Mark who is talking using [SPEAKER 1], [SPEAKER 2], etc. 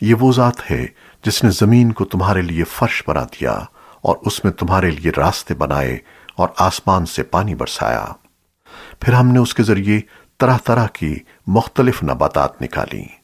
[SPEAKER 1] یہ وہ ذات ہے جس نے زمین کو تمہارے لیے فرش بنا دیا اور اس میں تمہارے لیے راستے بنائے اور آسمان سے پانی برسایا۔ پھر ہم نے اس کے ذریعے طرح طرح کی مختلف نباتات نکالیں